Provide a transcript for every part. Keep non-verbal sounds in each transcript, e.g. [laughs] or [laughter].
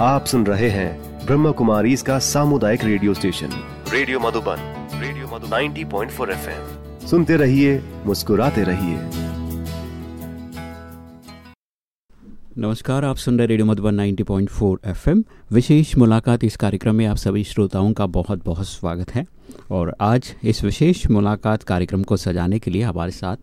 आप सुन रहे हैं ब्रह्म कुमारी इसका सामुदायिक radio station. Radio Madhuban radio Madhu 90.4 FM. सुनते रहिए मुस्कुराते रहिए। नमस्कार आप सुन रहे रेडियो मधुबन 90.4 एफएम। विशेष मुलाकात इस कार्यक्रम में आप सभी श्रोताओं का बहुत बहुत स्वागत है। और आज इस विशेष मुलाकात कार्यक्रम को सजाने के लिए हमारे साथ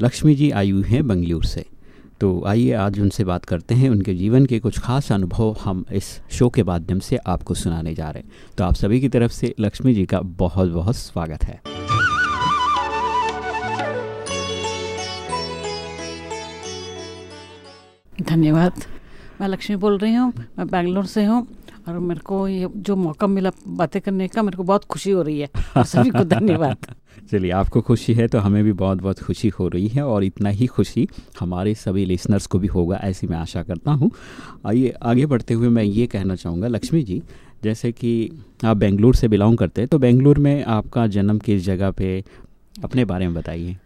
लक्ष्मी जी आई हुई हैं बंगलुरु से। तो आइए आज उनसे बात करते हैं। उनके जीवन के कुछ खास अनुभव हम इस शो के माध्यम से आपको सुनाने जा रहे हैं। तो आप सभी की तरफ़ से लक्ष्मी जी का बहुत बहुत स्वागत है। धन्यवाद। मैं लक्ष्मी बोल रही हूँ, मैं बैंगलोर से हूँ और मेरे को ये जो मौका मिला बातें करने का, मेरे को बहुत खुशी हो रही है। सभी को धन्यवाद। चलिए, आपको खुशी है तो हमें भी बहुत बहुत खुशी हो रही है और इतना ही खुशी हमारे सभी लिसनर्स को भी होगा ऐसी मैं आशा करता हूँ। आइए, आगे बढ़ते हुए मैं ये कहना चाहूँगा, लक्ष्मी जी, जैसे कि आप बेंगलुरु से बिलोंग करते हैं तो बेंगलुरु में आपका जन्म किस जगह पे, अपने बारे में बताइए।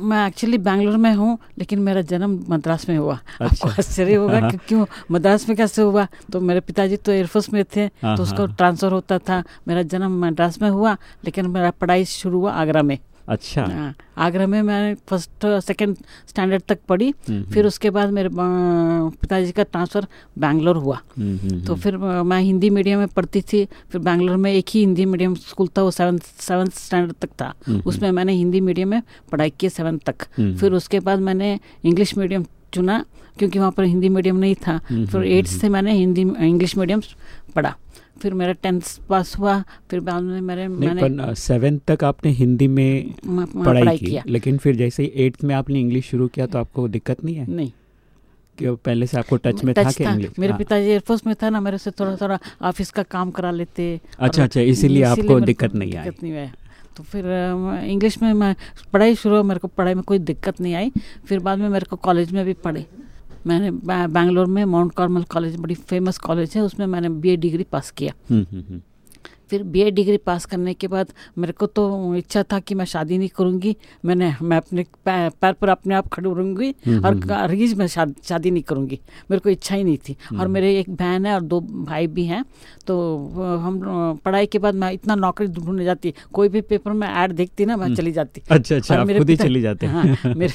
मैं एक्चुअली बैंगलोर में हूँ लेकिन मेरा जन्म मद्रास में हुआ। अच्छा। आपको आश्चर्य होगा कि क्यों? मद्रास में कैसे हुआ? तो मेरे पिताजी तो एयरफोर्स में थे तो हाँ, उसका ट्रांसफ़र हाँ। होता था। मेरा जन्म मद्रास में हुआ लेकिन मेरा पढ़ाई शुरू हुआ आगरा में। अच्छा। हाँ, आगरा में मैंने फ़र्स्ट सेकंड स्टैंडर्ड तक पढ़ी हम्म, हम्म। फिर उसके बाद मेरे पिताजी का ट्रांसफ़र बैंगलोर हुआ। हम्म, तो फिर मैं हिंदी मीडियम में पढ़ती थी फिर बैंगलोर में एक ही हिंदी मीडियम स्कूल था वो सेवन्थ सेवन्थ स्टैंडर्ड तक था। उसमें मैंने हिंदी मीडियम में पढ़ाई की सेवन्थ तक। फिर उसके बाद मैंने इंग्लिश मीडियम चुना क्योंकि वहाँ पर हिंदी मीडियम नहीं था। फिर एट्थ से मैंने हिंदी इंग्लिश मीडियम पढ़ा। फिर मेरा टेंथ पास हुआ फिर बाद में मेरे मैंने सेवेंथ तक आपने हिंदी में पढ़ाई, पढ़ाई की। किया। लेकिन फिर जैसे ही एट्थ में आपने इंग्लिश शुरू किया तो आपको दिक्कत नहीं है? नहीं। कि पहले से आपको टच में टच था, था। इंग्लिश मेरे हाँ। पिताजी एयरफोर्स में था ना मेरे से थोड़ा थोड़ा ऑफ़िस का काम करा लेते। अच्छा अच्छा इसीलिए आपको दिक्कत नहीं आई। दिक्कत नहीं आई। तो फिर इंग्लिश में मैं पढ़ाई शुरू मेरे को पढ़ाई में कोई दिक्कत नहीं आई। फिर बाद में मेरे को कॉलेज में भी पढ़ी। मैंने बैंगलोर में माउंट कार्मल कॉलेज बड़ी फ़ेमस कॉलेज है उसमें मैंने बीए डिग्री पास किया हम्म, हम्म, हम्म। फिर बीए डिग्री पास करने के बाद मेरे को तो इच्छा था कि मैं शादी नहीं करूँगी। मैंने मैं अपने पैर पर अपने आप खड़ी रहूँगी हम्म, और हम्म, हम्म। मैं शादी नहीं करूँगी। मेरे को इच्छा ही नहीं थी। और मेरे एक बहन है और दो भाई भी हैं। तो हम पढ़ाई के बाद मैं इतना नौकरी ढूँढने जाती कोई भी पेपर में ऐड देखती ना मैं चली जाती। अच्छा अच्छा आप मेरे खुद ही चली जाते। हाँ मेरे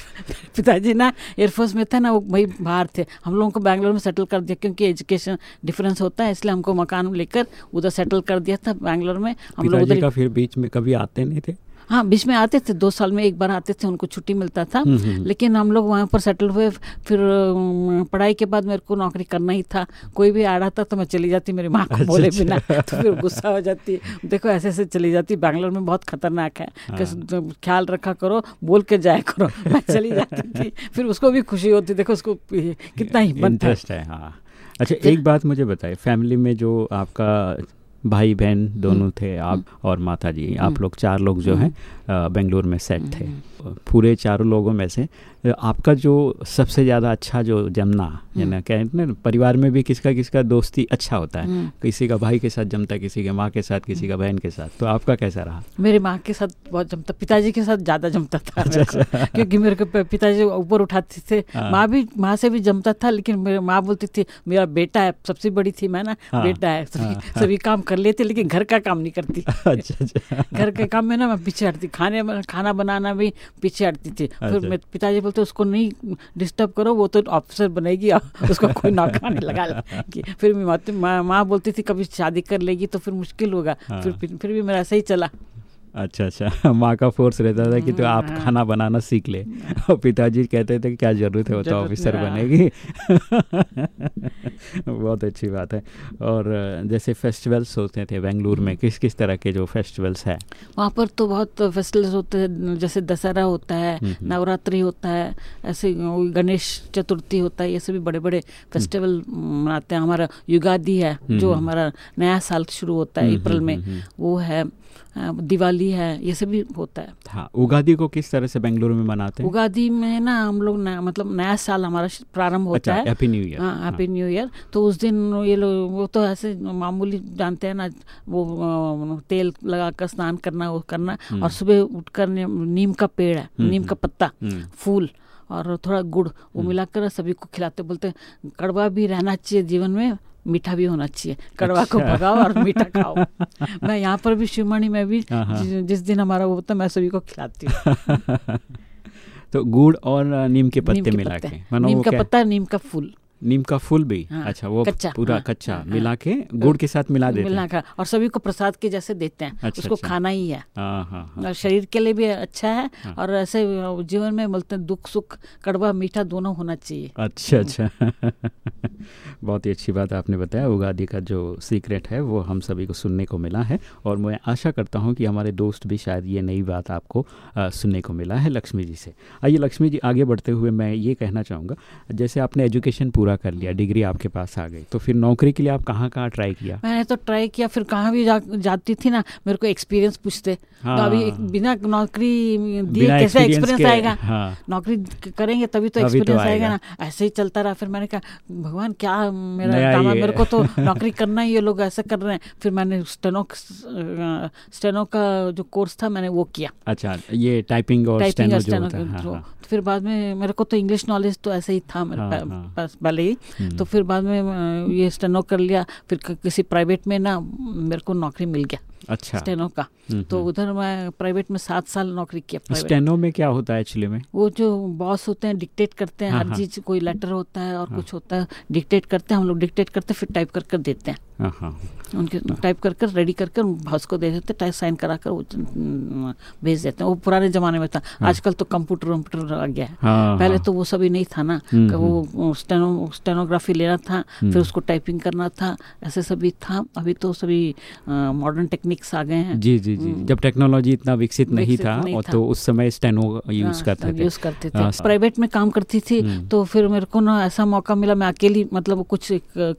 पिताजी ना एयरफोर्स में थे ना वो भाई बाहर थे। हम लोगों को बैंगलोर में सेटल कर दिया क्योंकि एजुकेशन डिफरेंस होता है इसलिए हमको मकान लेकर उधर सेटल कर दिया था। बैंगलोर में हम लोग उधर फिर बीच में कभी आते नहीं थे? हाँ बीच में आते थे दो साल में एक बार आते थे उनको छुट्टी मिलता था। हम्म, हम्म, हम्म। लेकिन हम लोग वहाँ पर सेटल हुए फिर पढ़ाई के बाद मेरे को नौकरी करना ही था। कोई भी आ रहा था तो मैं चली जाती मेरी माँ को अच्छा, बोले अच्छा। बिना तो फिर गुस्सा हो जाती। देखो ऐसे ऐसे चली जाती बैंगलोर में बहुत खतरनाक है। हाँ। ख्याल रखा करो बोल के जाया करो मैं चली जाती थी। [laughs] फिर उसको भी खुशी होती देखो उसको कितना हिम्मत है। हाँ अच्छा एक बात मुझे बताए फैमिली में जो आपका भाई बहन दोनों हम्म। थे आप हम्म। और माता जी आप हम्म। लोग चार लोग जो हैं बेंगलोर में सेट थे पूरे चारों लोगों में से आपका जो सबसे ज़्यादा अच्छा जो जमना यानी कहते हैं परिवार में भी किसका किसका दोस्ती अच्छा होता है? किसी का भाई के साथ जमता किसी के माँ के साथ किसी का बहन के साथ तो आपका कैसा रहा? मेरे माँ के साथ बहुत जमता पिताजी के साथ ज़्यादा जमता था अच्छा, अच्छा। [laughs] क्योंकि मेरे को पिताजी ऊपर उठाते थे हाँ। माँ भी माँ से भी जमता था लेकिन मेरे माँ बोलती थी मेरा बेटा है सबसे बड़ी थी मैं ना हाँ। बेटा है सभी काम कर लेते लेकिन घर का काम नहीं करती। [laughs] अच्छा अच्छा। घर के काम में ना मैं पीछे हटती खाने खाना बनाना भी पीछे हटती थी फिर अच्छा। मेरे पिताजी बोलते उसको नहीं डिस्टर्ब करो वो तो ऑफिसर बनेगी उसको कोई नौकरा नहीं लगा [laughs] फिर माँ बोलती थी कभी शादी कर लेगी तो फिर मुश्किल होगा हाँ। फिर फिर भी मेरा ऐसा ही चला अच्छा अच्छा। [laughs] माँ का फोर्स रहता था कि तो आप हाँ। खाना बनाना सीख ले। और पिताजी कहते थे कि क्या ज़रूरत है वो तो ऑफिसर। बनेगी। [laughs] बहुत अच्छी बात है। और जैसे फेस्टिवल्स होते थे बेंगलुरु में किस किस तरह के जो फेस्टिवल्स हैं? वहाँ पर तो बहुत फेस्टिवल्स होते हैं जैसे दशहरा होता है हम्म, हम्म। नवरात्रि होता है ऐसे गणेश चतुर्थी होता है ये सभी बड़े बड़े फेस्टिवल मनाते हैं। हमारा युगादि है जो हम्म, हमारा नया साल शुरू होता है अप्रैल में वो है। दिवाली है ये सब भी होता है। हाँ उगादी को किस तरह से बेंगलुरु में मनाते हैं? उगादी में ना हम लोग मतलब नया साल हमारा प्रारंभ होता अच्छा, है। हैप्पी न्यू ईयर हाँ हैप्पी न्यू ईयर तो उस दिन ये लोग वो तो ऐसे मामूली जानते हैं ना वो तेल लगा कर स्नान करना वो करना हम्म। और सुबह उठकर नीम का पेड़ है हम्म, नीम का हम्म। पत्ता फूल। और थोड़ा गुड़ वो मिलाकर सभी को खिलाते बोलते कड़वा भी रहना चाहिए जीवन में मीठा भी होना चाहिए। कड़वा को अच्छा। भगाओ और मीठा खाओ। [laughs] मैं यहाँ पर भी शिवमणि में भी हाँ, हाँ। जि- जिस दिन हमारा वो होता मैं सभी को खिलाती हूँ। [laughs] तो गुड़ और नीम के पत्ते के मिला के नीम का पत्ता नीम का फूल। नीम का फूल भी। हाँ, अच्छा वो कच्चा, पूरा हाँ, कच्चा हाँ, मिला के गुड़ के साथ मिला देते मिला हैं कर और सभी को प्रसाद के जैसे देते हैं अच्छा, उसको अच्छा। खाना ही है। हाँ हाँ हाँ और शरीर के लिए भी अच्छा है हाँ। और ऐसे जीवन में बोलते हैं दुख सुख कड़वा मीठा दोनों होना चाहिए। अच्छा अच्छा। [laughs] बहुत ही अच्छी बात आपने बताया उगादी का जो सीक्रेट है वो हम सभी को सुनने को मिला है और मैं आशा करता हूँ कि हमारे दोस्त भी शायद ये नई बात आपको सुनने को मिला है लक्ष्मी जी से। आइए लक्ष्मी जी आगे बढ़ते हुए मैं ये कहना चाहूँगा जैसे आपने एजुकेशन पूरा कर लिया डिग्री आपके पास आ गई। तो फिर नौकरी के लिए आप कहाँ कहाँ ट्राई किया? मैंने तो ट्राई किया फिर कहाँ भी जा, जाती थी ना मेरे को एक्सपीरियंस पूछते। हाँ। तो अभी बिना नौकरी दिए कैसे एक्सपीरियंस आएगा? हाँ। नौकरी करेंगे तभी तो तभी तो आएगा। ना। ऐसे ही चलता रहा। फिर मैंने कहा भगवान क्या मेरा मेरे को तो [laughs] नौकरी करना ही ये लोग ऐसे कर रहे हैं। फिर मैंने स्टेनो स्टेनो का जो कोर्स था मैंने वो किया। अच्छा ये टाइपिंग और टाइपिंग स्टेनो है हाँ, तो हाँ। फिर बाद में मेरे को तो इंग्लिश नॉलेज तो ऐसे ही था मेरे पहले ही हम्म। तो फिर बाद में ये स्टेनो कर लिया। फिर किसी प्राइवेट में ना मेरे को नौकरी मिल गया। अच्छा। स्टेनो का। हम्म, तो हम्म। उधर मैं प्राइवेट में सात साल नौकरी किया स्टेनो में क्या होता है एक्चुअली में? वो जो बॉस होते हैं डिक्टेट करते हैं हाँ, हर हाँ। चीज़ कोई लेटर होता है और हाँ। कुछ होता है डिक्टेट करते हैं हम लोग डिक्टेट करते हैं फिर टाइप कर कर देते हैं। हाँ हाँ। उनके टाइप कर कर रेडी कर कर बॉस को दे देते टाइप साइन करा कर वो भेज देते हैं। वो पुराने जमाने में था आजकल तो कंप्यूटर वम्प्यूटर आ गया है। पहले। तो वो सभी नहीं था ना हम्म, वो स्टेनो स्टेनोग्राफी लेना था। फिर उसको टाइपिंग करना था ऐसे सभी था। अभी तो सभी मॉडर्न टेक्निक्स आ गए हैं। जी जी जी हम्म। जब टेक्नोलॉजी इतना विकसित नहीं था नहीं और था। तो उस समय स्टेनो यूज़ हाँ, करते थे। यूज़ करते थे। प्राइवेट में काम करती थी हम्म। तो फिर मेरे को ना ऐसा मौका मिला मैं अकेली मतलब कुछ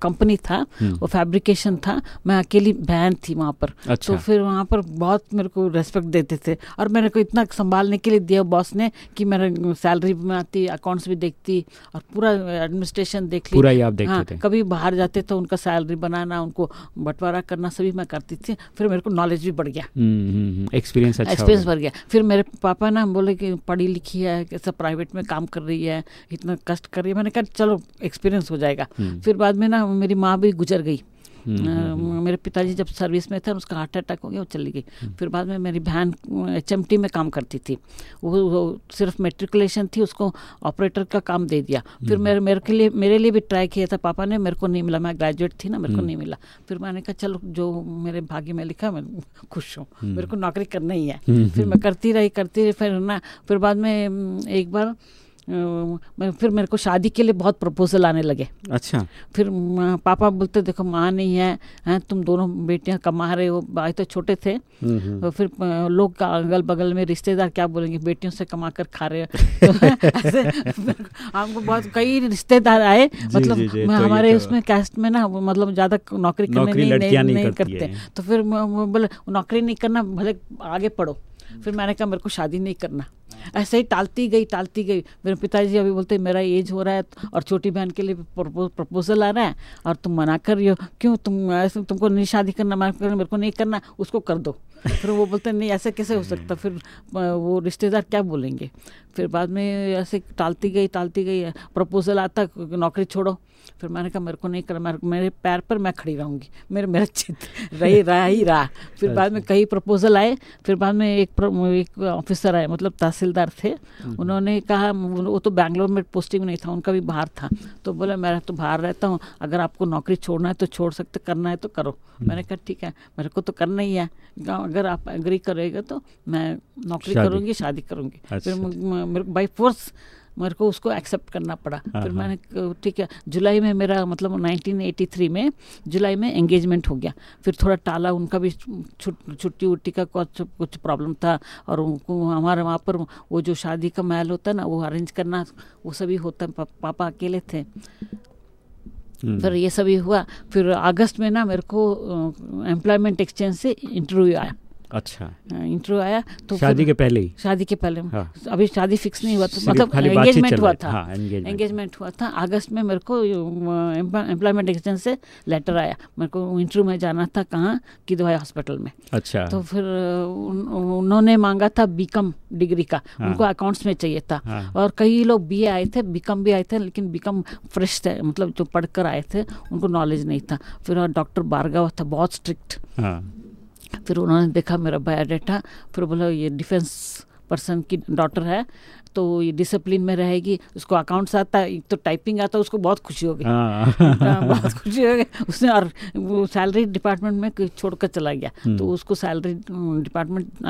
कंपनी था हम्म। वो फैब्रिकेशन था मैं अकेली बहन थी वहाँ पर। अच्छा। तो फिर वहाँ पर बहुत मेरे को रेस्पेक्ट देते थे और मेरे को इतना संभालने के लिए दिया बॉस ने कि मेरा सैलरी भी आती अकाउंट्स भी देखती और पूरा एडमिनिस्ट्रेशन देख ली। पूरा ही आप देखते हाँ, थे। कभी बाहर जाते तो उनका सैलरी बनाना उनको बंटवारा करना सभी मैं करती थी। फिर मेरे को नॉलेज भी बढ़ गया। एक्सपीरियंस अच्छा एक्सपीरियंस बढ़ गया। फिर मेरे पापा ना बोले कि पढ़ी लिखी है कैसा प्राइवेट में काम कर रही है इतना कष्ट कर रही है। मैंने कहा चलो एक्सपीरियंस हो जाएगा। हम्म, फिर बाद में ना मेरी माँ भी गुजर गई। हम्म, हम्म, मेरे पिताजी जब सर्विस में थे उसका हार्ट अटैक हो गया वो चली गई हम्म। फिर बाद में मेरी बहन एचएमटी में काम करती थी वो, वो सिर्फ़ मेट्रिकुलेशन थी उसको ऑपरेटर का काम दे दिया हम्म। फिर मेरे मेरे के लिए मेरे लिए भी ट्राई किया था पापा ने मेरे को नहीं मिला मैं ग्रेजुएट थी ना मेरे को हम्म। नहीं मिला फिर मैंने कहा चलो जो मेरे भाग्य में लिखा मैं खुश हूँ हम्म। मेरे को नौकरी करना ही है हम्म, फिर मैं करती रही करती रही फिर ना फिर बाद में एक बार फिर मेरे को शादी के लिए बहुत प्रपोजल आने लगे। अच्छा। फिर पापा बोलते देखो माँ नहीं है हैं तुम दोनों बेटियाँ कमा रहे हो भाई तो छोटे थे। फिर लोग का अगल बगल में रिश्तेदार क्या बोलेंगे बेटियों से कमा कर खा रहे हो। [laughs] तो ऐसे हमको बहुत कई रिश्तेदार आए। मतलब जी, जी, तो हमारे तो- उसमें कैस्ट में ना मतलब ज़्यादा नौकरी करने नहीं, नहीं, नहीं नहीं करते तो फिर बोले नौकरी नहीं करना भले आगे पढ़ो। फिर मैंने कहा, मेरे को शादी नहीं करना। ऐसे ही टालती गई टालती गई। मेरे पिताजी अभी बोलते मेरा एज हो रहा है और छोटी बहन के लिए प्रपो- प्रपोजल आ रहा है और तुम मना कर रही हो। क्यों? तुम ऐसे, तुमको नहीं शादी करना, मना कर मेरे को नहीं करना, उसको कर दो। फिर वो बोलते नहीं, ऐसे कैसे हो सकता? फिर वो रिश्तेदार क्या बोलेंगे? फिर बाद में ऐसे टालती गई टालती गई प्रपोजल आता, नौकरी छोड़ो। फिर मैंने कहा मेरे को नहीं करना मेरे, मेरे पैर पर मैं खड़ी रहूँगी मेरे मेरा चित रही रहा ही रहा। फिर बाद में कई प्रपोजल आए फिर बाद में एक एक ऑफिसर आए मतलब तहसीलदार थे। उन्होंने कहा वो तो बैंगलोर में पोस्टिंग नहीं था उनका भी बाहर था। तो बोले मैं तो बाहर रहता हूँ अगर आपको नौकरी छोड़ना है तो छोड़ सकते करना है तो करो। मैंने कहा ठीक है मेरे को तो करना ही है। अगर आप एग्री करेगा तो मैं नौकरी करूँगी शादी करूँगी। अच्छा। फिर मेरे बाई फोर्स मेरे को उसको एक्सेप्ट करना पड़ा। हाँ, फिर हाँ। मैंने ठीक है जुलाई में मेरा मतलब 1983 में जुलाई में एंगेजमेंट हो गया। फिर थोड़ा टाला उनका भी छुट छुट्टी उट्टी का कुछ कुछ प्रॉब्लम था और उनको हमारे वहाँ पर वो जो शादी का महल होता है ना वो अरेंज करना वो सभी होता है पा, पापा अकेले थे। हम्म, फिर ये सभी हुआ। फिर अगस्त में ना मेरे को एम्प्लॉयमेंट एक्सचेंज से इंटरव्यू आया। अच्छा। इंटरव्यू आया तो शादी के पहले ही? शादी के पहले। हाँ। अभी शादी फिक्स नहीं हुआ था मतलब एंगेजमेंट हुआ था। हाँ, एंगेजमेंट हुआ था। अगस्त में मेरे को एम्प्लॉयमेंट एक्सचेंज से लेटर आया। मेरे को इंटरव्यू में जाना था कहाँ? की दवाई हॉस्पिटल में। अच्छा। तो फिर उन्होंने मांगा था बीकम डिग्री का। हाँ। उनको अकाउंट्स में चाहिए था। हाँ। और कई लोग बीए आए थे बीकम भी आए थे लेकिन बीकम फ्रेश थे। मतलब जो पढ़कर आए थे उनको नॉलेज नहीं था। फिर डॉक्टर बारगाव था बहुत स्ट्रिक्ट हाँ। फिर उन्होंने देखा मेरा बायोडाटा फिर बोला ये डिफेंस पर्सन की डॉटर है तो ये डिसिप्लिन में रहेगी उसको अकाउंट्स आता है तो टाइपिंग आता है उसको बहुत खुशी होगी गई हाँ। हाँ, बहुत खुशी हो गई उसने और वो सैलरी डिपार्टमेंट में छोड़कर चला गया हम्म। तो उसको सैलरी डिपार्टमेंट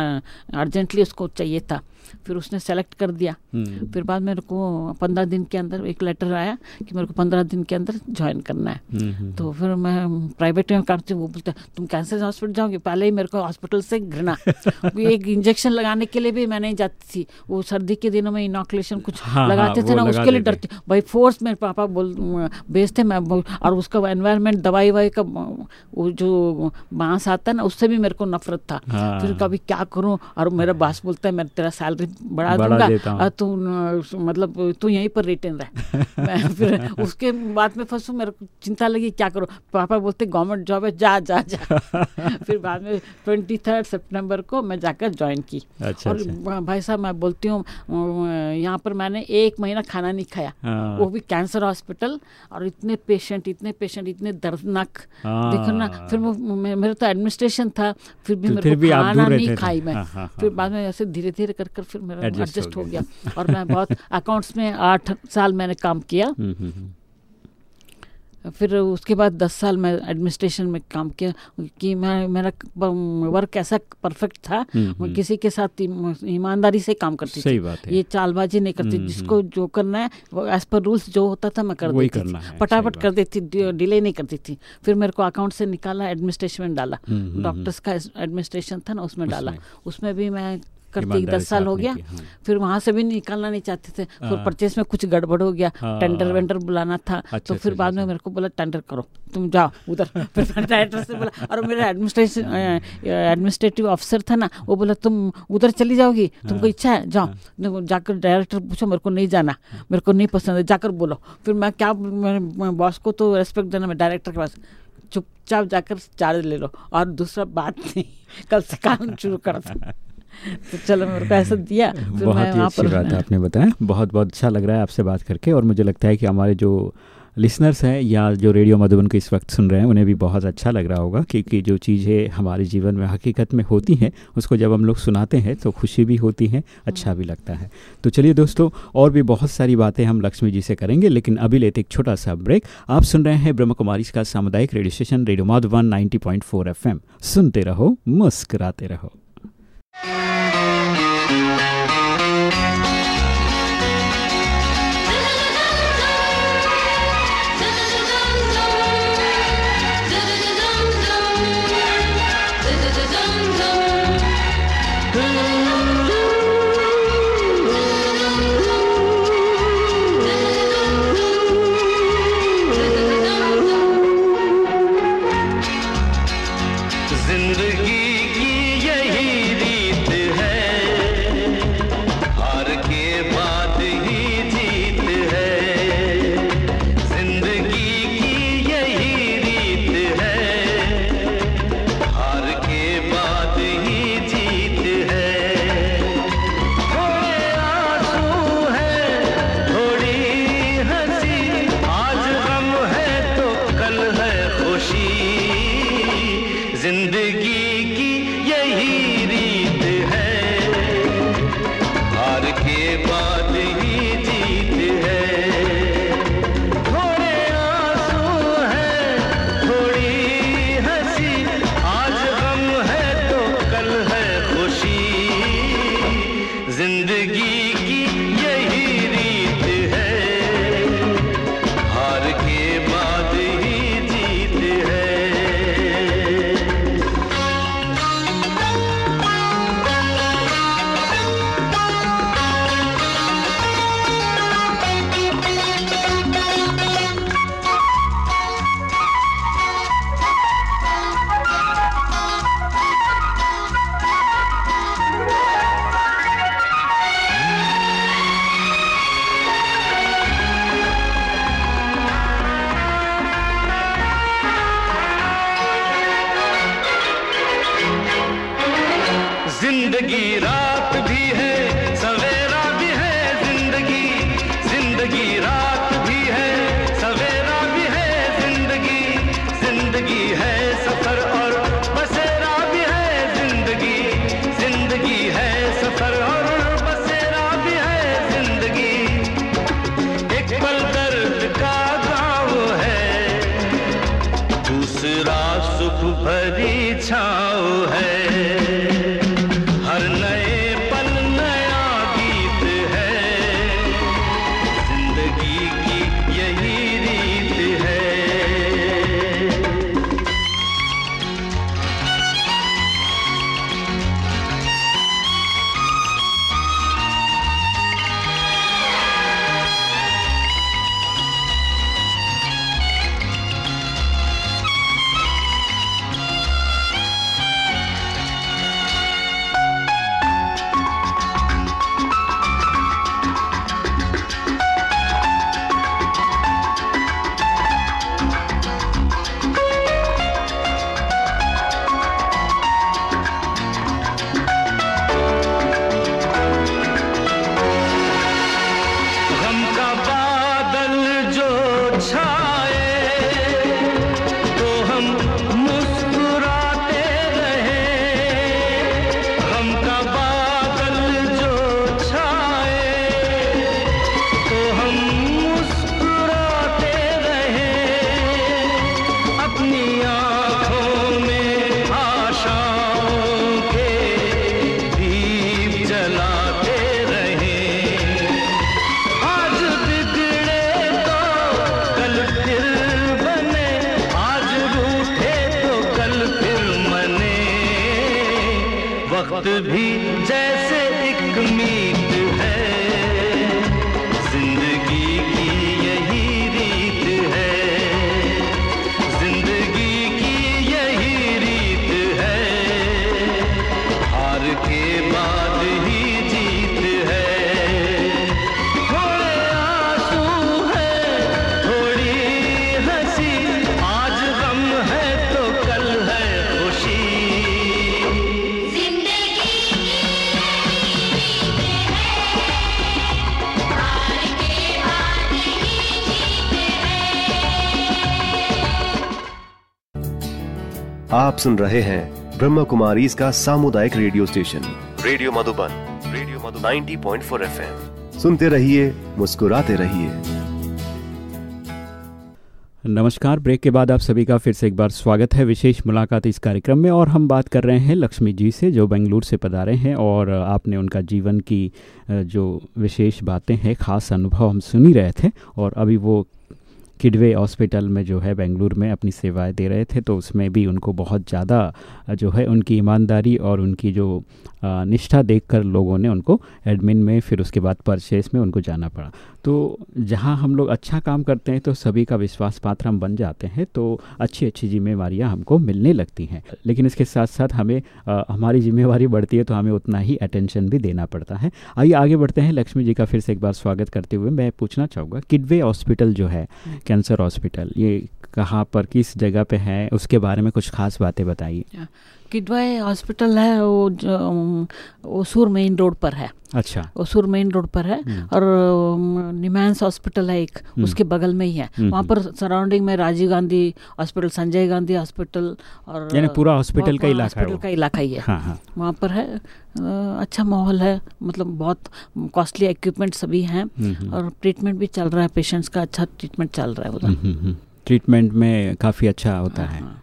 अर्जेंटली उसको चाहिए था फिर उसने सेलेक्ट कर दिया। हम्म। फिर बाद मेरे को पंद्रह दिन के अंदर एक लेटर आया कि मेरे को पंद्रह दिन के अंदर ज्वाइन करना है। हम्म, तो फिर मैं प्राइवेट में करती हूँ वो बोलते तुम कैंसर हॉस्पिटल जाओगे? पहले ही मेरे को हॉस्पिटल से घृणा [laughs] एक इंजेक्शन लगाने के लिए भी मैं नहीं जाती थी। वो सर्दी के दिनों में इनोकुलेशन कुछ हाँ, हाँ लगाते हाँ, थे ना उसके लिए डरती भाई फोर्स मेरे पापा बोल बेचते मैं और उसका एनवायरमेंट दवाई वाई का वो जो बाँस आता है ना उससे भी मेरे को नफरत था। हाँ, फिर कभी क्या करूँ? और मेरा बास बोलता है मैं तेरा सैलरी बढ़ा दूँगा। तू मतलब तू यहीं पर रिटर्न रह। [laughs] फिर उसके बाद में फंसू मेरे को चिंता लगी क्या करो? पापा बोलते गवर्नमेंट जॉब है जा जा जा। [laughs] फिर बाद में ट्वेंटी थर्ड सेप्टेम्बर को मैं जाकर ज्वाइन की। अच्छा, और अच्छा। भाई साहब मैं बोलती हूँ यहाँ पर मैंने एक महीना खाना नहीं खाया। हाँ। वो भी कैंसर हॉस्पिटल और इतने पेशेंट इतने पेशेंट इतने दर्दनाक। हाँ। देखो ना फिर मेरा तो एडमिनिस्ट्रेशन था फिर भी तो मेरे को खाना नहीं खाई मैं। हाँ, फिर बाद में ऐसे धीरे धीरे कर कर फिर मेरा एडजस्ट हो गया। और मैं बहुत अकाउंट्स में आठ साल मैंने काम किया। [laughs] हम्म, हम्म, हम्म। फिर उसके बाद दस साल मैं एडमिनिस्ट्रेशन में काम किया कि मैं मेरा वर्क ऐसा परफेक्ट था। मैं। किसी के साथ ईमानदारी से काम करती सही थी बात है। ये चालबाजी नहीं करती। जिसको जो करना है वो एज पर रूल्स जो होता था मैं कर देती थी। फटाफट कर देती डिले नहीं करती थी। फिर मेरे को अकाउंट से निकाला एडमिनिस्ट्रेशन में डाला। डॉक्टर्स का एडमिनिस्ट्रेशन था ना उसमें। डाला। उसमें भी मैं करते दस साल हो गया। हाँ। फिर वहाँ से भी निकालना नहीं चाहते थे। फिर हाँ। परचेस में कुछ गड़बड़ हो गया हाँ। टेंडर वेंडर बुलाना था। अच्छा, तो फिर अच्छा, बाद में अच्छा। मेरे को बोला टेंडर करो तुम जाओ उधर। [laughs] फिर डायरेक्टर से बोला और मेरा एडमिनिस्ट्रेशन एडमिनिस्ट्रेटिव ऑफिसर था ना वो बोला तुम उधर चली जाओगी तुमको इच्छा है जाओ। जाकर डायरेक्टर पूछो मेरे को नहीं जाना मेरे को नहीं पसंद है। जाकर बोलो। फिर मैं क्या बॉस को तो रेस्पेक्ट देना मैं डायरेक्टर के पास चुपचाप जाकर चार्ज ले लो। और दूसरा बात नहीं कल से काम शुरू करो [laughs] तो चलो मेरे को ऐसा दिया [laughs] फिर बहुत ही अच्छी बात है आपने बताया बहुत बहुत अच्छा लग रहा है आपसे बात करके और मुझे लगता है कि हमारे जो लिसनर्स हैं या जो रेडियो मधुबन को इस वक्त सुन रहे हैं उन्हें भी बहुत अच्छा लग रहा होगा क्योंकि जो चीज़ें हमारे जीवन में हकीकत में होती हैं उसको जब हम लोग सुनाते हैं तो खुशी भी होती है अच्छा भी लगता है। तो चलिए दोस्तों और भी बहुत सारी बातें हम लक्ष्मी जी से करेंगे लेकिन अभी लेते एक छोटा सा ब्रेक। आप सुन रहे हैं ब्रह्म कुमारी का सामुदायिक radio station radio Madhuban ninety point सुनते रहो मुस्कराते रहो। ज़िंदगी आप सुन रहे हैं ब्रह्म कुमारी इसका सामुदायिक radio station. Radio Madhuban radio Madhu 90.4 point सुनते रहिए मुस्कुराते रहिए। नमस्कार ब्रेक के बाद आप सभी का फिर से एक बार स्वागत है विशेष मुलाकात इस कार्यक्रम में और हम बात कर रहे हैं लक्ष्मी जी से जो बेंगलुरु से पधारे हैं और आपने उनका जीवन की जो विशेष बातें हैं खास अनुभव हम सुन ही रहे थे और अभी वो किडवे हॉस्पिटल में जो है बेंगलुरु में अपनी सेवाएँ दे रहे थे तो उसमें भी उनको बहुत ज़्यादा जो है उनकी ईमानदारी और उनकी जो निष्ठा देखकर लोगों ने उनको एडमिन में, फिर उसके बाद परचेस में उनको जाना पड़ा। तो जहाँ हम लोग अच्छा काम करते हैं तो सभी का विश्वास पात्र हम बन जाते हैं तो अच्छी अच्छी जिम्मेवारियाँ हमको मिलने लगती हैं। लेकिन इसके साथ साथ हमें आ, हमारी जिम्मेवारी बढ़ती है तो हमें उतना ही अटेंशन भी देना पड़ता है। आइए आगे बढ़ते हैं। लक्ष्मी जी का फिर से एक बार स्वागत करते हुए मैं पूछना चाहूँगा किडवे हॉस्पिटल जो है कैंसर हॉस्पिटल ये कहाँ पर किस जगह पे है उसके बारे में कुछ खास बातें बताइए। किडवाई हॉस्पिटल है वो ओसूर मेन रोड पर है। अच्छा। ओसूर मेन रोड पर है हम्म। और निमांस हॉस्पिटल है एक हम्म। उसके बगल में ही है। हम्म, वहाँ पर सराउंडिंग में राजीव गांधी हॉस्पिटल संजय गांधी हॉस्पिटल और यानी पूरा हॉस्पिटल का इलाका हॉस्पिटल का इलाका ही है। हाँ, हाँ। वहाँ पर है अच्छा माहौल है मतलब बहुत कॉस्टली इक्विपमेंट सभी हैं और ट्रीटमेंट भी चल रहा है पेशेंट्स का अच्छा ट्रीटमेंट चल रहा है उधर। ट्रीटमेंट में काफ़ी अच्छा होता हाँ, है। हाँ।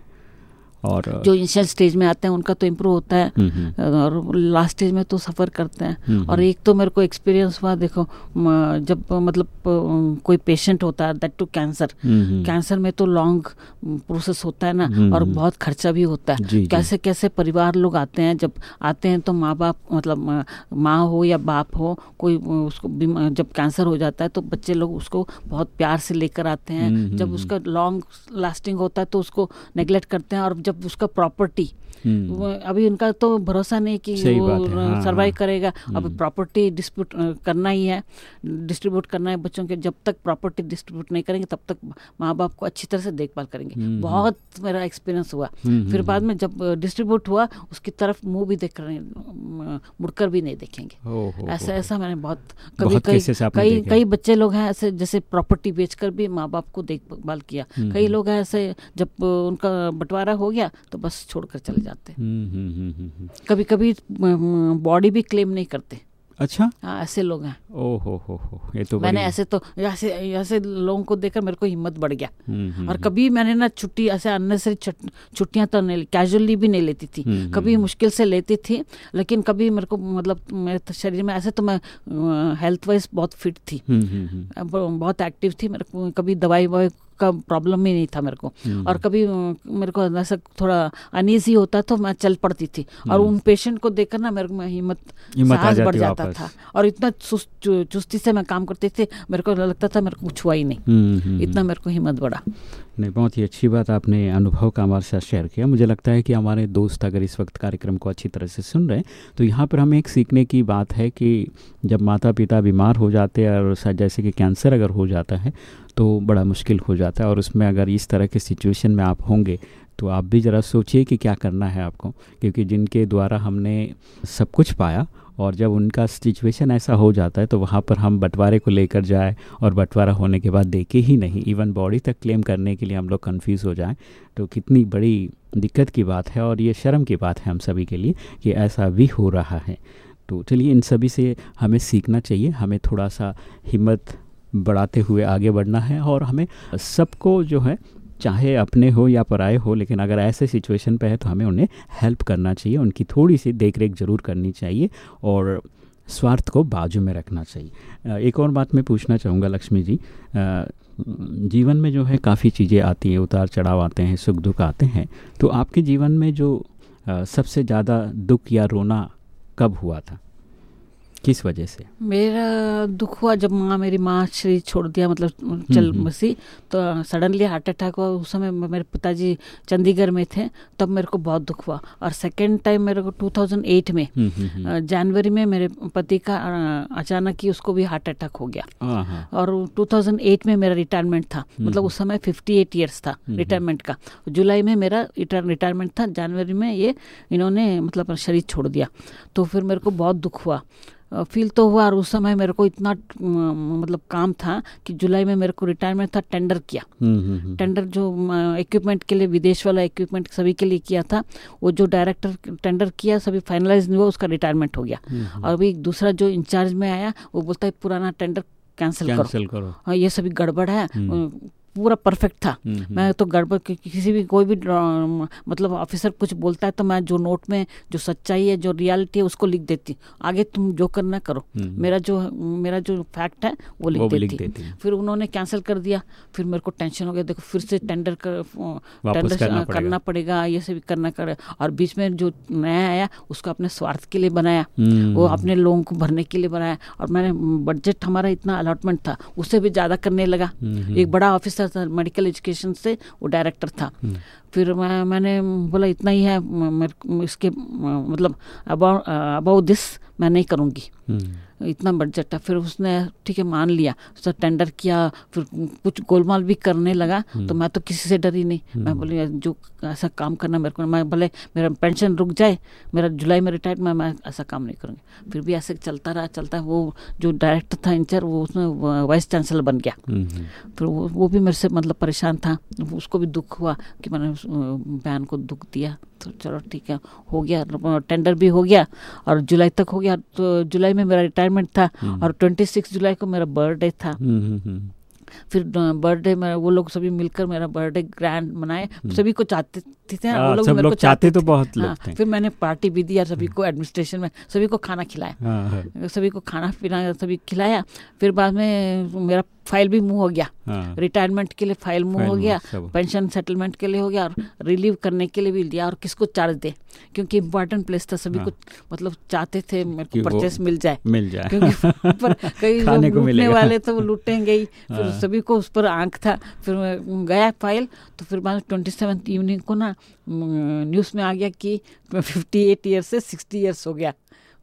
और जो इनिशियल स्टेज में आते हैं उनका तो इम्प्रूव होता है। हम्म, हम्म। और लास्ट स्टेज में तो सफ़र करते हैं। हम्म, और एक तो मेरे को एक्सपीरियंस हुआ देखो जब मतलब कोई पेशेंट होता है दैट टू कैंसर कैंसर में तो लॉन्ग प्रोसेस होता है ना और बहुत खर्चा भी होता है। कैसे. कैसे परिवार लोग आते हैं जब आते हैं तो माँ बाप मतलब माँ हो या बाप हो कोई उसको जब कैंसर हो जाता है तो बच्चे लोग उसको बहुत प्यार से लेकर आते हैं। जब उसका लॉन्ग लास्टिंग होता है तो उसको नेग्लेक्ट करते हैं और जब जब उसका प्रॉपर्टी हम्म। अभी उनका तो भरोसा नहीं कि वो बात है, हाँ, सरवाइव। करेगा। अब हम्म। प्रॉपर्टी डिस्प्यूट करना ही है। डिस्ट्रीब्यूट करना है बच्चों के। जब तक प्रॉपर्टी डिस्ट्रीब्यूट नहीं करेंगे तब तक माँ बाप को अच्छी तरह से देखभाल करेंगे। हम्म, बहुत मेरा एक्सपीरियंस हुआ। हम्म, फिर हम्म, बाद में जब डिस्ट्रीब्यूट हुआ उसकी तरफ़ मुँह भी देख रहे मुड़कर भी नहीं देखेंगे। ऐसा ऐसा मैंने बहुत कभी कई कई कई बच्चे लोग हैं ऐसे जैसे प्रॉपर्टी बेचकर भी माँ बाप को देखभाल किया। हम्म, कई हम्म। लोग हैं ऐसे जब उनका बंटवारा हो गया तो बस छोड़कर चले जाते हैं। हम्म, हम्म, हम्म, हम्म, हम्म। कभी कभी बॉडी भी क्लेम नहीं करते। अच्छा? हाँ ऐसे लोग हैं। ओ हो हो हो ये तो मैंने ऐसे तो ऐसे ऐसे लोगों को देखकर मेरे को हिम्मत बढ़ गया। हम्म, हम्म, और कभी मैंने ना छुट्टी ऐसे अननेसरी छुट्टियाँ तो नहीं कैजुअली भी नहीं लेती थी। हम्म, कभी हम्म। मुश्किल से लेती थी लेकिन कभी मेरे को मतलब मेरे तो शरीर में ऐसे तो मैं हेल्थ वाइज बहुत फिट थी। हम्म, हम्म, हम्म, बहुत एक्टिव थी मेरे को कभी दवाई ववाई का प्रॉब्लम ही नहीं था मेरे को। हम्म। और कभी मेरे को ऐसा थोड़ा अनईजी होता तो मैं चल पड़ती थी। और हम्म। उन पेशेंट को देखकर ना मेरे को हिम्मत साहस बढ़ जाता था। और इतना चुस्ती से मैं काम करती थी मेरे को लगता था मेरे को कुछ हुआ ही नहीं। हम्म, इतना मेरे को हिम्मत बढ़ा। नहीं बहुत ही अच्छी बात आपने अनुभव का हमारे साथ शेयर किया। मुझे लगता है कि हमारे दोस्त अगर इस वक्त कार्यक्रम को अच्छी तरह से सुन रहे हैं तो यहाँ पर हमें एक सीखने की बात है कि जब माता पिता बीमार हो जाते हैं और जैसे कि कैंसर अगर हो जाता है तो बड़ा मुश्किल हो जाता है और उसमें अगर इस तरह के सिचुएशन में आप होंगे तो आप भी ज़रा सोचिए कि क्या करना है आपको। क्योंकि जिनके द्वारा हमने सब कुछ पाया और जब उनका सिचुएशन ऐसा हो जाता है तो वहाँ पर हम बंटवारे को लेकर जाए और बंटवारा होने के बाद देखे ही नहीं। इवन बॉडी तक क्लेम करने के लिए हम लोग कंफ्यूज हो जाएँ। तो कितनी बड़ी दिक्कत की बात है और ये शर्म की बात है हम सभी के लिए कि ऐसा भी हो रहा है। तो चलिए इन सभी से हमें सीखना चाहिए, हमें थोड़ा सा हिम्मत बढ़ाते हुए आगे बढ़ना है और हमें सबको जो है, चाहे अपने हो या पराए हो, लेकिन अगर ऐसे सिचुएशन पे है तो हमें उन्हें हेल्प करना चाहिए, उनकी थोड़ी सी देख रेख ज़रूर करनी चाहिए और स्वार्थ को बाजू में रखना चाहिए। एक और बात मैं पूछना चाहूँगा लक्ष्मी जी। जीवन में जो है काफ़ी चीज़ें आती हैं, उतार चढ़ाव आते हैं, सुख दुख आते हैं तो आपके जीवन में जो सबसे ज़्यादा दुख या रोना कब हुआ था? किस वजह से? मेरा दुख हुआ जब माँ मेरी माँ शरीर छोड़ दिया मतलब चल हम्म। बसी। तो सडनली हार्ट अटैक हुआ। उस समय मेरे पिताजी चंडीगढ़ में थे तब मेरे को बहुत दुख हुआ। और सेकेंड टाइम मेरे को 2008 में हम्म, हम्म, हम्म। जनवरी में मेरे पति का अचानक ही उसको भी हार्ट अटैक हो गया। हाँ हाँ। और 2008 में मेरा रिटायरमेंट था। मतलब हम्म। उस समय 58 इयर्स था हम्म। रिटायरमेंट का। जुलाई में मेरा रिटायरमेंट था। जनवरी में ये इन्होंने मतलब शरीर छोड़ दिया। तो फिर मेरे को बहुत दुख हुआ। फील तो हुआ और उस समय मेरे को इतना मतलब काम था कि जुलाई में मेरे को रिटायरमेंट था टेंडर किया हम्म, हम्म, हम्म। टेंडर जो इक्विपमेंट के लिए विदेश वाला इक्विपमेंट सभी के लिए किया था वो जो डायरेक्टर टेंडर किया सभी फाइनलाइज नहीं हुआ उसका रिटायरमेंट हो गया हम्म, हम्म। और अभी दूसरा जो इंचार्ज में आया वो बोलता है पुराना टेंडर कैंसिल करो करो हाँ ये सभी गड़बड़ है हम्म। पूरा परफेक्ट था। हम्म, हम्म। मैं तो गड़बड़ किसी भी कोई भी मतलब ऑफिसर कुछ बोलता है तो मैं जो नोट में जो सच्चाई है जो रियलिटी है उसको लिख देती। आगे तुम जो करना करो। हम्म। मेरा जो मेरा जो फैक्ट है वो लिख वो देती लिख देती। फिर उन्होंने कैंसिल कर दिया। फिर मेरे को टेंशन हो गया। देखो फिर से टेंडर कर टेंडर करना करना, पड़ेगा। ये सब करना कर और बीच में जो नया आया उसको अपने स्वार्थ के लिए बनाया। वो अपने लोगों को भरने के लिए बनाया। और मैंने बजट हमारा इतना अलॉटमेंट था उससे भी ज़्यादा करने लगा। एक बड़ा ऑफिसर था मेडिकल एजुकेशन से वो डायरेक्टर था। फिर मैं, मैंने बोला, इतना ही है मेरे इसके मतलब अबाउट अबाउट दिस मैं नहीं करूँगी। इतना बजट है फिर उसने ठीक है मान लिया उसने टेंडर किया फिर कुछ गोलमाल भी करने लगा तो मैं तो किसी से डरी नहीं। मैं बोली जो ऐसा काम करना मेरे को मैं भले मेरा पेंशन रुक जाए मेरा जुलाई में रिटायर्ड मैं मैं ऐसा काम नहीं करूँगी। फिर भी ऐसे चलता रहा चलता वो जो डायरेक्टर था इंचार्ज वो उसमें वाइस चांसलर बन गया। हम्म, हम्म। फिर वो वो भी मेरे से मतलब परेशान था। उसको भी दुख हुआ कि मैंने बहन को दुख दिया। तो चलो ठीक है हो गया टेंडर भी हो गया और जुलाई तक हो गया तो जुलाई में मेरा रिटायरमेंट था और ट्वेंटी सिक्स जुलाई को मेरा बर्थडे था। हम्म, हम्म, हम्म। फिर बर्थडे में वो लोग सभी मिलकर मेरा बर्थडे ग्रैंड मनाए। सभी को चाहते थे हाँ, वो लोग सब मेरे लोग को चाहते तो बहुत लोग हाँ। फिर मैंने पार्टी भी दी और सभी को एडमिनिस्ट्रेशन में सभी को खाना खिलाया। हाँ, हाँ। सभी को खाना पीना सभी खिलाया। फिर बाद में मेरा फ़ाइल भी मूव हो गया। हाँ, रिटायरमेंट के लिए फ़ाइल मूव हो गया पेंशन सेटलमेंट के लिए हो गया और रिलीव करने के लिए भी दिया और किसको चार्ज दे? क्योंकि इम्पोर्टेंट प्लेस था सभी हाँ। को मतलब चाहते थे मेरे को परचेस मिल जाए। मिल जाए। क्योंकि [laughs] पर कई लूटने वाले तो वो लूटेंगे ही। फिर हाँ। सभी को उस पर आँख था। फिर गया फ़ाइल तो फिर बाद ट्वेंटी इवनिंग को ना न्यूज़ में आ गया कि फिफ्टी एट ईयर से सिक्सटी ईयर्स हो गया।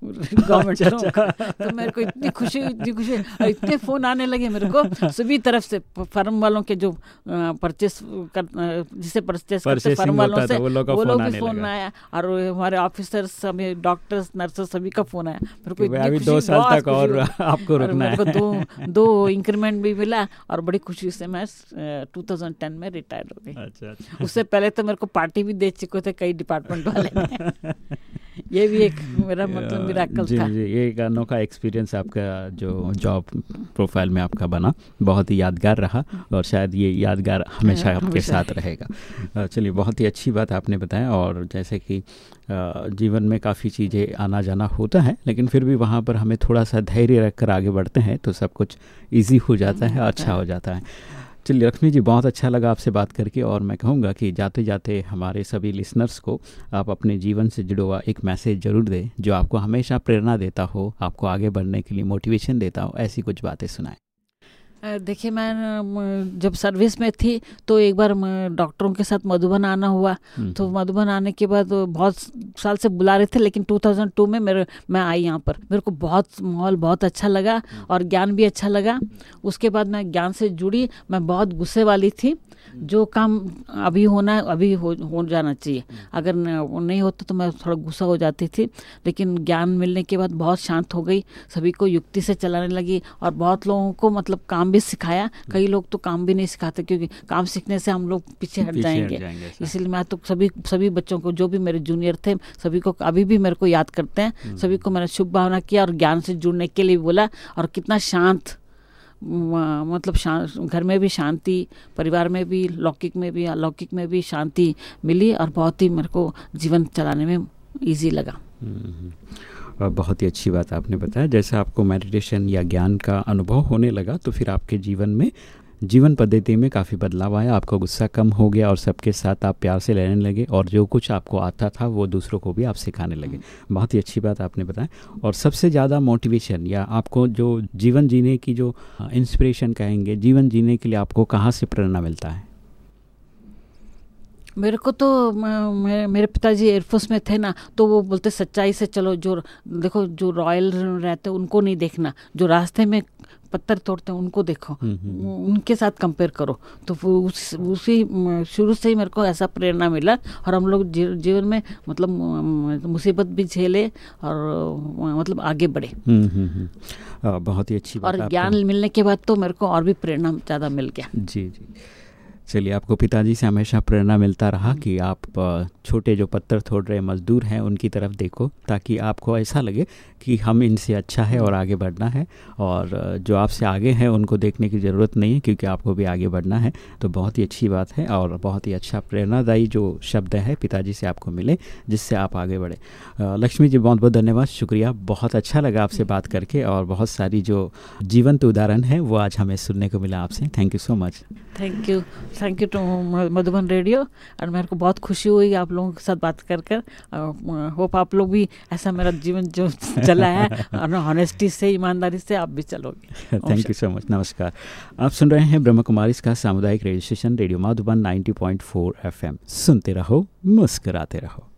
गवर्नमेंट [laughs] अच्छा, तो मेरे को इतनी खुशी इतनी खुशी। इतने फ़ोन आने लगे मेरे को सभी तरफ़ से फर्म वालों के जो परचेस कर जिसे परचेस करते फर्म वालों से वो लोग भी फ़ोन आया। और हमारे ऑफिसर्स सभी डॉक्टर्स नर्सेस सभी का फ़ोन आया। मेरे को इतनी खुशी, दो साल तक और आपको रुकना है। दो दो इंक्रीमेंट भी मिला और बड़ी खुशी से मैं टू में रिटायर हो गई। अच्छा अच्छा। उससे पहले तो मेरे को पार्टी भी दे चुके थे कई डिपार्टमेंट वाले [laughs] ये भी एक मेरा मतलब मिराकल जी था। जी ये एक अनोखा एक्सपीरियंस आपका जो जॉब प्रोफ़ाइल में आपका बना। बहुत ही यादगार रहा और शायद ये यादगार हमेशा हाँ, आपके हमेशा। साथ रहेगा। चलिए बहुत ही अच्छी बात आपने बताया और जैसे कि जीवन में काफ़ी चीज़ें आना जाना होता है लेकिन फिर भी वहाँ पर हमें थोड़ा सा धैर्य रखकर आगे बढ़ते हैं तो सब कुछ ईजी हो जाता है अच्छा हो जाता है। चलिए लक्ष्मी जी, बहुत अच्छा लगा आपसे बात करके और मैं कहूँगा कि जाते जाते हमारे सभी लिसनर्स को आप अपने जीवन से जुड़ा हुआ एक मैसेज ज़रूर दें, जो आपको हमेशा प्रेरणा देता हो, आपको आगे बढ़ने के लिए मोटिवेशन देता हो, ऐसी कुछ बातें सुनाएँ। देखिए मैं जब सर्विस में थी तो एक बार डॉक्टरों के साथ मधुबन आना हुआ। हम्म, तो मधुबन आने के बाद बहुत साल से बुला रहे थे लेकिन 2002 में मेरे मैं आई यहाँ पर। मेरे को बहुत माहौल बहुत अच्छा लगा और ज्ञान भी अच्छा लगा। उसके बाद मैं ज्ञान से जुड़ी मैं बहुत गुस्से वाली थी। जो काम अभी होना है अभी हो, हो जाना चाहिए। अगर नहीं होता तो मैं थोड़ा गुस्सा हो जाती थी। लेकिन ज्ञान मिलने के बाद बहुत शांत हो गई। सभी को युक्ति से चलाने लगी और बहुत लोगों को मतलब काम भी सिखाया। कई लोग तो काम भी नहीं सिखाते क्योंकि काम सीखने से हम लोग पीछे हट पीछे जाएँगे। जाएँगे, इसलिए मैं तो सभी सभी बच्चों को जो भी मेरे जूनियर थे सभी को अभी भी मेरे को याद करते हैं। सभी को मैंने शुभ भावना किया और ज्ञान से जुड़ने के लिए बोला और कितना शांत मतलब शांत घर में भी शांति परिवार में भी लौकिक में भी अलौकिक में भी शांति मिली और बहुत ही मेरे को जीवन चलाने में इजी लगा। हम्म, और बहुत ही अच्छी बात आपने बताया। जैसे आपको मेडिटेशन या ज्ञान का अनुभव होने लगा तो फिर आपके जीवन में, जीवन पद्धति में काफ़ी बदलाव आया। आपका गुस्सा कम हो गया और सबके साथ आप प्यार से रहने लगे और जो कुछ आपको आता था, वो दूसरों को भी आप सिखाने लगे। बहुत ही अच्छी बात आपने बताया। और सबसे ज़्यादा मोटिवेशन या आपको जो जीवन जीने की जो इंस्पिरेशन कहेंगे, जीवन जीने के लिए आपको कहाँ से प्रेरणा मिलता है? मेरे को तो मेरे पिताजी एयरफोर्स में थे ना तो वो बोलते सच्चाई से चलो जो देखो जो रॉयल रहते उनको नहीं देखना। जो रास्ते में पत्थर तोड़ते हैं उनको देखो। हम्म, हम्म, उनके साथ कंपेयर करो। तो उस, उसी शुरू से ही मेरे को ऐसा प्रेरणा मिला और हम लोग जी, जीवन में मतलब मुसीबत भी झेले और मतलब आगे बढ़े। हम्म, हम्म, हम्म। बहुत ही अच्छी बात और ज्ञान मिलने के बाद तो मेरे को और भी प्रेरणा ज़्यादा मिल गया। जी जी। चलिए आपको पिताजी से हमेशा प्रेरणा मिलता रहा कि आप छोटे जो पत्थर तोड़ रहे मजदूर हैं उनकी तरफ़ देखो ताकि आपको ऐसा लगे कि हम इनसे अच्छा है और आगे बढ़ना है। और जो आपसे आगे हैं उनको देखने की ज़रूरत नहीं है क्योंकि आपको भी आगे बढ़ना है। तो बहुत ही अच्छी बात है और बहुत ही अच्छा प्रेरणादायी जो शब्द है पिताजी से आपको मिले जिससे आप आगे बढ़े। लक्ष्मी जी बहुत बहुत धन्यवाद शुक्रिया। बहुत अच्छा लगा आपसे बात करके और बहुत सारी जो जीवंत उदाहरण है वो आज हमें सुनने को मिला आपसे। Thank you so much. Thank you thank you to Madhuban radio और मेरे को बहुत खुशी हुई आप लोगों के साथ बात कर कर। होप आप लोग भी ऐसा मेरा जीवन जो [laughs] चला है। और ऑनेस्टी से ईमानदारी से आप भी चलोगे। थैंक यू सो मच नमस्कार। आप सुन रहे हैं ब्रह्म कुमारी इसका सामुदायिक radio station radio Madhuban 90.4 FM सुनते रहो मुस्कराते रहो।